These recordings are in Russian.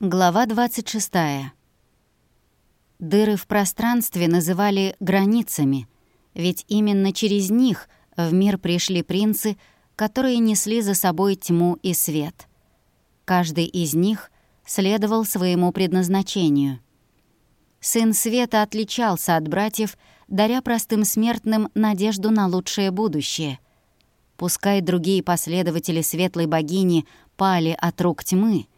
Глава 26. Дыры в пространстве называли границами, ведь именно через них в мир пришли принцы, которые несли за собой тьму и свет. Каждый из них следовал своему предназначению. Сын Света отличался от братьев, даря простым смертным надежду на лучшее будущее. Пускай другие последователи светлой богини пали от рук тьмы —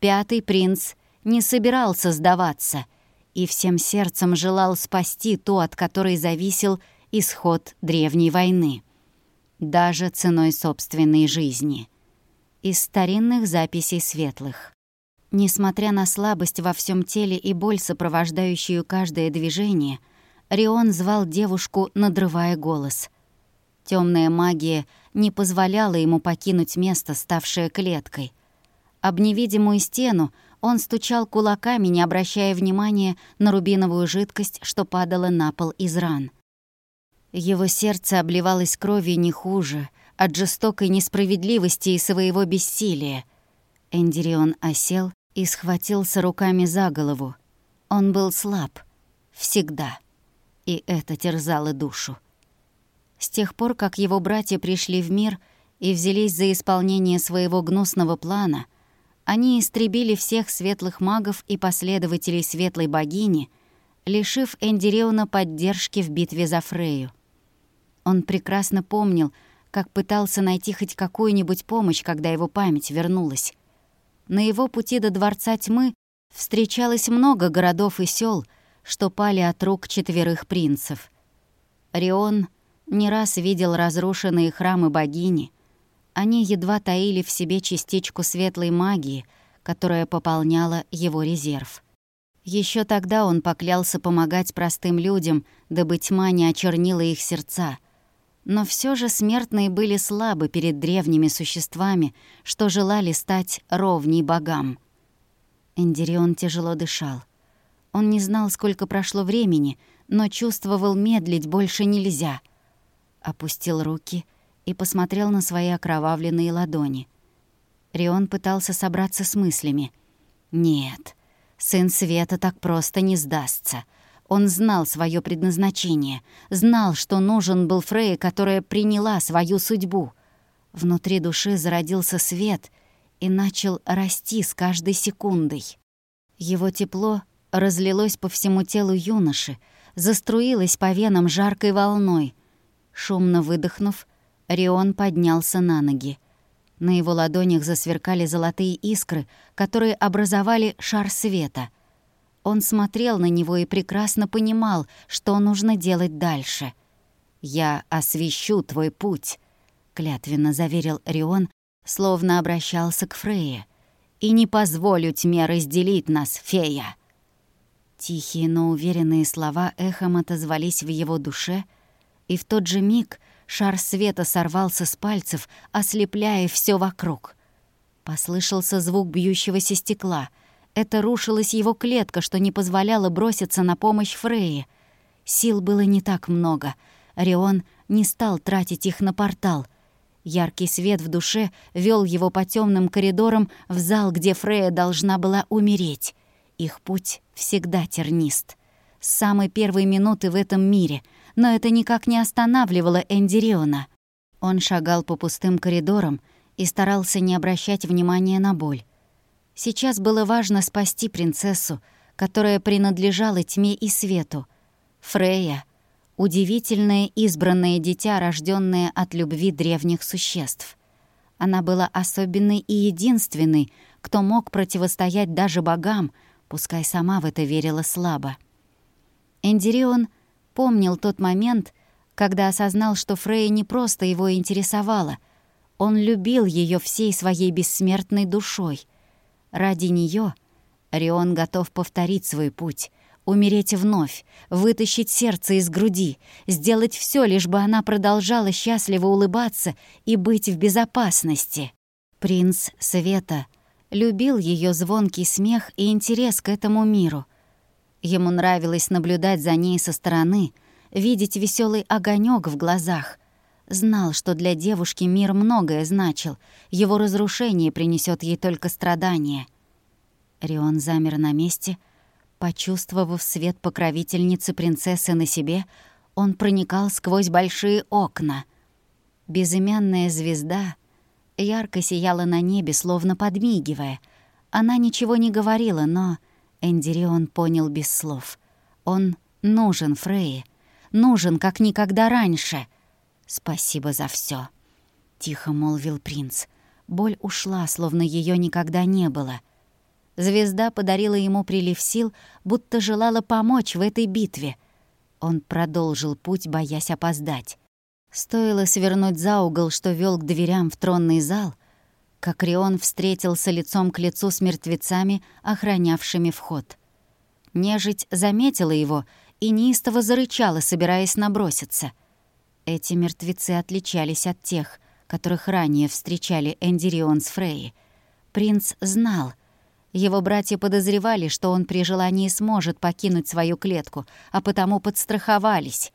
Пятый принц не собирался сдаваться и всем сердцем желал спасти ту, от которой зависел исход древней войны, даже ценой собственной жизни. Из старинных записей светлых. Несмотря на слабость во всем теле и боль, сопровождающую каждое движение, Рион звал девушку, надрывая голос. Темная магия не позволяла ему покинуть место, ставшее клеткой — об невидимую стену он стучал кулаками, не обращая внимания на рубиновую жидкость, что падала на пол из ран. Его сердце обливалось кровью не хуже, от жестокой несправедливости и своего бессилия. Эндирион осел и схватился руками за голову. Он был слаб. Всегда. И это терзало душу. С тех пор, как его братья пришли в мир и взялись за исполнение своего гнусного плана — они истребили всех светлых магов и последователей светлой богини, лишив Эндиреона поддержки в битве за Фрею. Он прекрасно помнил, как пытался найти хоть какую-нибудь помощь, когда его память вернулась. На его пути до Дворца Тьмы встречалось много городов и сел, что пали от рук четверых принцев. Рион не раз видел разрушенные храмы богини — они едва таили в себе частичку светлой магии, которая пополняла его резерв. Еще тогда он поклялся помогать простым людям, дабы тьма не очернила их сердца. Но все же смертные были слабы перед древними существами, что желали стать ровней богам. Эндирион тяжело дышал. Он не знал, сколько прошло времени, но чувствовал, медлить больше нельзя. Опустил руки — и посмотрел на свои окровавленные ладони. Рион пытался собраться с мыслями. «Нет, сын Света так просто не сдастся. Он знал свое предназначение, знал, что нужен был Фрей, которая приняла свою судьбу. Внутри души зародился свет и начал расти с каждой секундой. Его тепло разлилось по всему телу юноши, заструилось по венам жаркой волной. Шумно выдохнув, Рион поднялся на ноги. На его ладонях засверкали золотые искры, которые образовали шар света. Он смотрел на него и прекрасно понимал, что нужно делать дальше. «Я освещу твой путь», — клятвенно заверил Рион, словно обращался к Фрейе. «И не позволю тьме разделить нас, фея!» Тихие, но уверенные слова эхом отозвались в его душе, и в тот же миг — Шар света сорвался с пальцев, ослепляя все вокруг. Послышался звук бьющегося стекла. Это рушилась его клетка, что не позволяло броситься на помощь Фрейе. Сил было не так много. Рион не стал тратить их на портал. Яркий свет в душе вел его по темным коридорам в зал, где Фрея должна была умереть. Их путь всегда тернист. С самой первой минуты в этом мире — но это никак не останавливало Эндириона. Он шагал по пустым коридорам и старался не обращать внимания на боль. Сейчас было важно спасти принцессу, которая принадлежала тьме и свету. Фрея — удивительное избранное дитя, рожденное от любви древних существ. Она была особенной и единственной, кто мог противостоять даже богам, пускай сама в это верила слабо. Эндирион — помнил тот момент, когда осознал, что Фрея не просто его интересовала. Он любил ее всей своей бессмертной душой. Ради нее Рион готов повторить свой путь, умереть вновь, вытащить сердце из груди, сделать все, лишь бы она продолжала счастливо улыбаться и быть в безопасности. Принц Света любил ее звонкий смех и интерес к этому миру. Ему нравилось наблюдать за ней со стороны, видеть веселый огонек в глазах. Знал, что для девушки мир многое значил, его разрушение принесет ей только страдания. Рион замер на месте. Почувствовав свет покровительницы принцессы на себе, он проникал сквозь большие окна. Безымянная звезда ярко сияла на небе, словно подмигивая. Она ничего не говорила, но Эндирион понял без слов. Он нужен Фрейе, нужен, как никогда раньше. «Спасибо за все, тихо молвил принц. Боль ушла, словно ее никогда не было. Звезда подарила ему прилив сил, будто желала помочь в этой битве. Он продолжил путь, боясь опоздать. Стоило свернуть за угол, что вел к дверям в тронный зал, как Рион встретился лицом к лицу с мертвецами, охранявшими вход. Нежить заметила его и неистово зарычала, собираясь наброситься. Эти мертвецы отличались от тех, которых ранее встречали Эндирион с Фрей. Принц знал. Его братья подозревали, что он при желании сможет покинуть свою клетку, а потому подстраховались.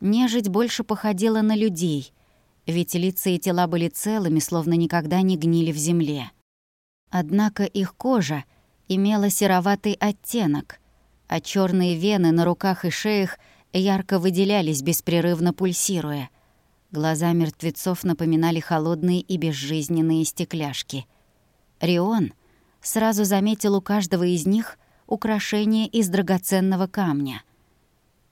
Нежить больше походила на людей, ведь лица и тела были целыми, словно никогда не гнили в земле. Однако их кожа имела сероватый оттенок, а черные вены на руках и шеях ярко выделялись, беспрерывно пульсируя — Глаза мертвецов напоминали холодные и безжизненные стекляшки. Рион сразу заметил у каждого из них украшение из драгоценного камня.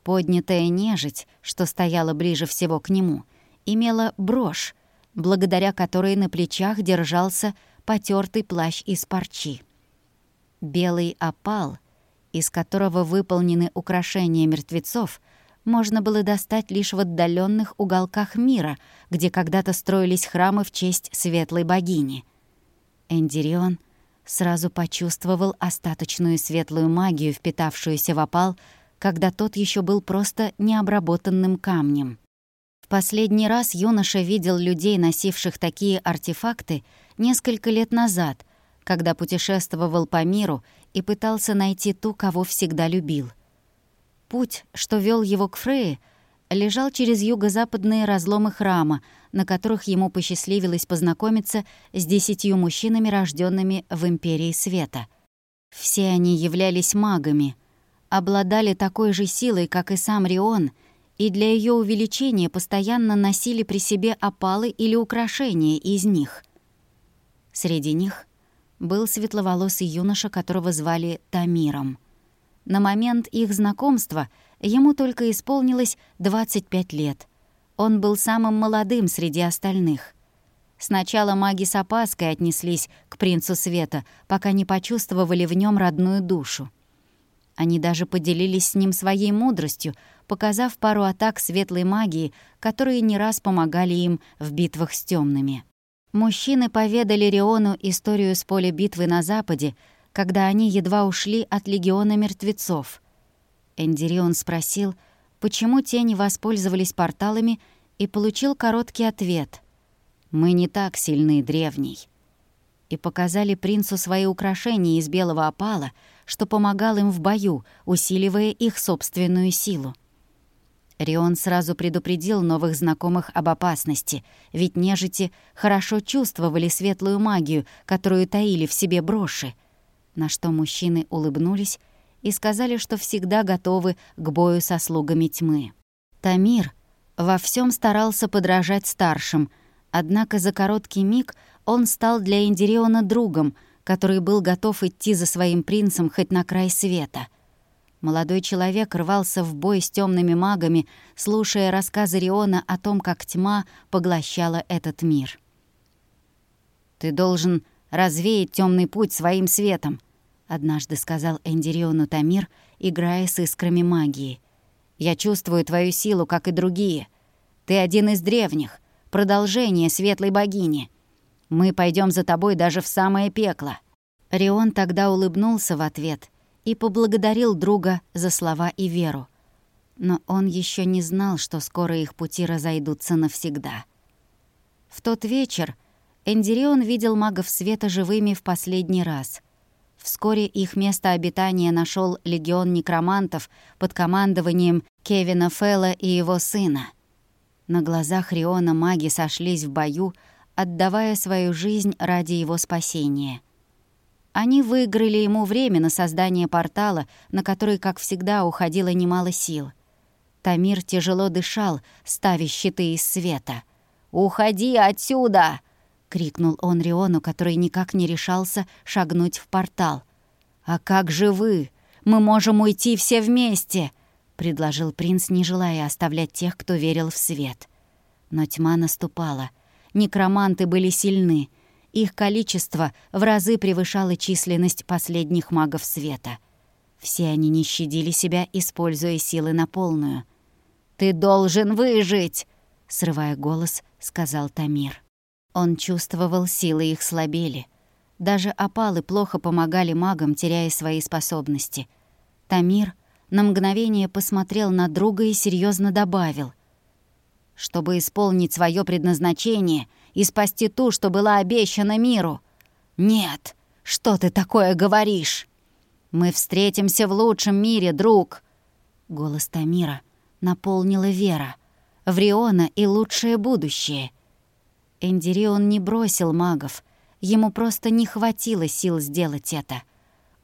Поднятая нежить, что стояла ближе всего к нему, имела брошь, благодаря которой на плечах держался потертый плащ из парчи. Белый опал, из которого выполнены украшения мертвецов, можно было достать лишь в отдаленных уголках мира, где когда-то строились храмы в честь светлой богини. Эндирион сразу почувствовал остаточную светлую магию, впитавшуюся в опал, когда тот еще был просто необработанным камнем. Последний раз юноша видел людей, носивших такие артефакты, несколько лет назад, когда путешествовал по миру и пытался найти ту, кого всегда любил — Путь, что вел его к Фрее, лежал через юго-западные разломы храма, на которых ему посчастливилось познакомиться с десятью мужчинами, рожденными в Империи Света. Все они являлись магами, обладали такой же силой, как и сам Рион, и для ее увеличения постоянно носили при себе опалы или украшения из них. Среди них был светловолосый юноша, которого звали Тамиром — на момент их знакомства ему только исполнилось 25 лет. Он был самым молодым среди остальных. Сначала маги с опаской отнеслись к принцу света, пока не почувствовали в нем родную душу. Они даже поделились с ним своей мудростью, показав пару атак светлой магии, которые не раз помогали им в битвах с темными. Мужчины поведали Риону историю с поля битвы на западе, когда они едва ушли от легиона мертвецов. Эндирион спросил, почему те не воспользовались порталами, и получил короткий ответ. «Мы не так сильны, древний». И показали принцу свои украшения из белого опала, что помогал им в бою, усиливая их собственную силу. Рион сразу предупредил новых знакомых об опасности, ведь нежити хорошо чувствовали светлую магию, которую таили в себе броши — на что мужчины улыбнулись и сказали, что всегда готовы к бою со слугами тьмы. Тамир во всем старался подражать старшим, однако за короткий миг он стал для Индириона другом, который был готов идти за своим принцем хоть на край света. Молодой человек рвался в бой с темными магами, слушая рассказы Риона о том, как тьма поглощала этот мир. «Ты должен развеять темный путь своим светом», — однажды сказал Эндириону Тамир, играя с искрами магии. «Я чувствую твою силу, как и другие. Ты один из древних, продолжение светлой богини. Мы пойдем за тобой даже в самое пекло». Рион тогда улыбнулся в ответ и поблагодарил друга за слова и веру. Но он еще не знал, что скоро их пути разойдутся навсегда. В тот вечер Эндирион видел магов света живыми в последний раз. Вскоре их место обитания нашел легион некромантов под командованием Кевина Фелла и его сына. На глазах Риона маги сошлись в бою, отдавая свою жизнь ради его спасения. Они выиграли ему время на создание портала, на который, как всегда, уходило немало сил. Тамир тяжело дышал, ставя щиты из света. «Уходи отсюда!» — крикнул он Риону, который никак не решался шагнуть в портал. «А как же вы? Мы можем уйти все вместе!» — предложил принц, не желая оставлять тех, кто верил в свет. Но тьма наступала. Некроманты были сильны — их количество в разы превышало численность последних магов света. Все они не щадили себя, используя силы на полную. «Ты должен выжить!» — срывая голос, сказал Тамир. Он чувствовал, силы их слабели. Даже опалы плохо помогали магам, теряя свои способности. Тамир на мгновение посмотрел на друга и серьезно добавил. «Чтобы исполнить свое предназначение — и спасти ту, что была обещана миру. Нет, что ты такое говоришь? Мы встретимся в лучшем мире, друг. Голос Тамира наполнила вера. В Риона и лучшее будущее. Эндирион не бросил магов. Ему просто не хватило сил сделать это.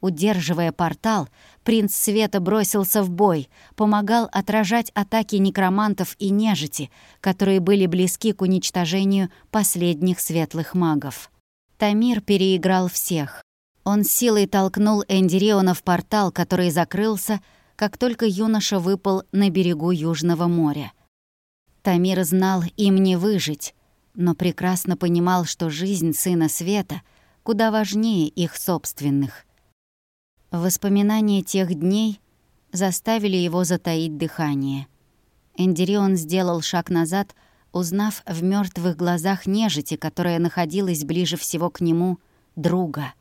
Удерживая портал, принц Света бросился в бой, помогал отражать атаки некромантов и нежити, которые были близки к уничтожению последних светлых магов. Тамир переиграл всех. Он силой толкнул Эндириона в портал, который закрылся, как только юноша выпал на берегу Южного моря. Тамир знал им не выжить, но прекрасно понимал, что жизнь Сына Света куда важнее их собственных. Воспоминания тех дней заставили его затаить дыхание. Эндирион сделал шаг назад, узнав в мертвых глазах нежити, которая находилась ближе всего к нему, друга.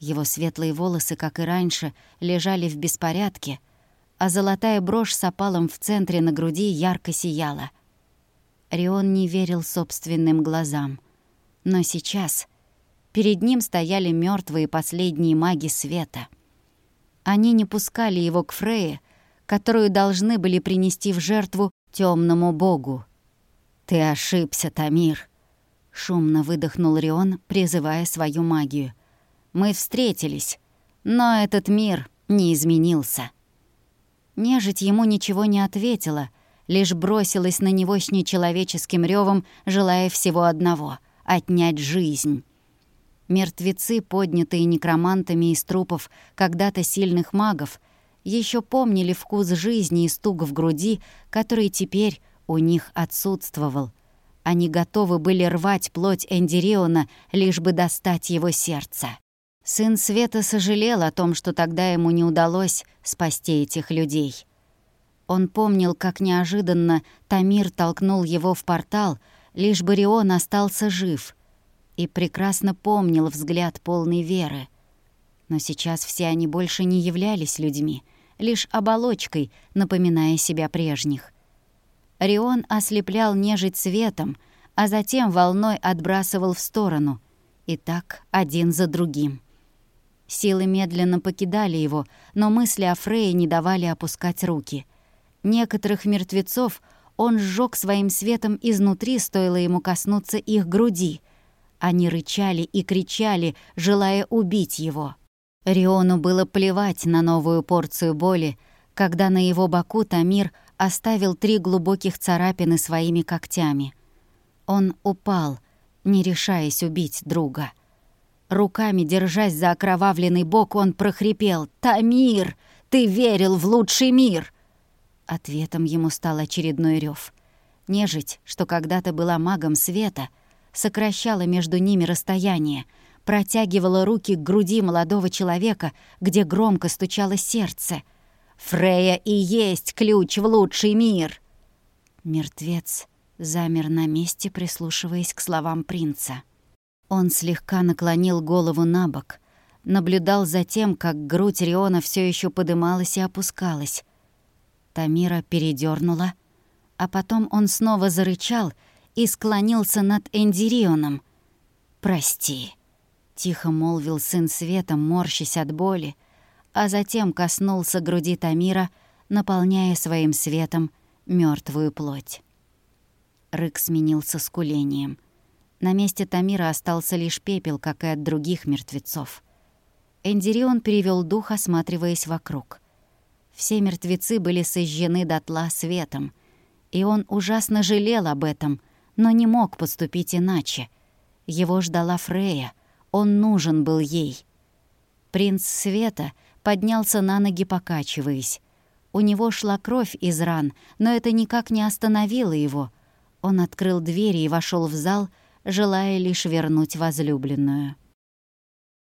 Его светлые волосы, как и раньше, лежали в беспорядке, а золотая брошь с опалом в центре на груди ярко сияла. Рион не верил собственным глазам. Но сейчас перед ним стояли мертвые последние маги света — они не пускали его к Фрейе, которую должны были принести в жертву темному богу. «Ты ошибся, Тамир», — шумно выдохнул Рион, призывая свою магию. «Мы встретились, но этот мир не изменился». Нежить ему ничего не ответила, лишь бросилась на него с нечеловеческим ревом, желая всего одного — отнять жизнь. Мертвецы, поднятые некромантами из трупов когда-то сильных магов, еще помнили вкус жизни и стук в груди, который теперь у них отсутствовал. Они готовы были рвать плоть Эндириона, лишь бы достать его сердце. Сын Света сожалел о том, что тогда ему не удалось спасти этих людей. Он помнил, как неожиданно Тамир толкнул его в портал, лишь бы Рион остался жив — и прекрасно помнил взгляд полной веры. Но сейчас все они больше не являлись людьми, лишь оболочкой, напоминая себя прежних. Рион ослеплял нежить светом, а затем волной отбрасывал в сторону, и так один за другим. Силы медленно покидали его, но мысли о Фрейе не давали опускать руки. Некоторых мертвецов он сжег своим светом изнутри, стоило ему коснуться их груди — они рычали и кричали, желая убить его. Риону было плевать на новую порцию боли, когда на его боку Тамир оставил три глубоких царапины своими когтями. Он упал, не решаясь убить друга. Руками, держась за окровавленный бок, он прохрипел «Тамир, ты верил в лучший мир!» Ответом ему стал очередной рев. Нежить, что когда-то была магом света — сокращала между ними расстояние, протягивала руки к груди молодого человека, где громко стучало сердце. «Фрея и есть ключ в лучший мир!» Мертвец замер на месте, прислушиваясь к словам принца. Он слегка наклонил голову на бок, наблюдал за тем, как грудь Риона все еще подымалась и опускалась. Тамира передернула, а потом он снова зарычал — и склонился над Эндирионом. «Прости», — тихо молвил сын света, морщась от боли, а затем коснулся груди Тамира, наполняя своим светом мертвую плоть. Рык сменился скулением. На месте Тамира остался лишь пепел, как и от других мертвецов. Эндирион перевел дух, осматриваясь вокруг. Все мертвецы были сожжены дотла светом, и он ужасно жалел об этом, но не мог поступить иначе. Его ждала Фрея, он нужен был ей. Принц Света поднялся на ноги, покачиваясь. У него шла кровь из ран, но это никак не остановило его. Он открыл двери и вошел в зал, желая лишь вернуть возлюбленную.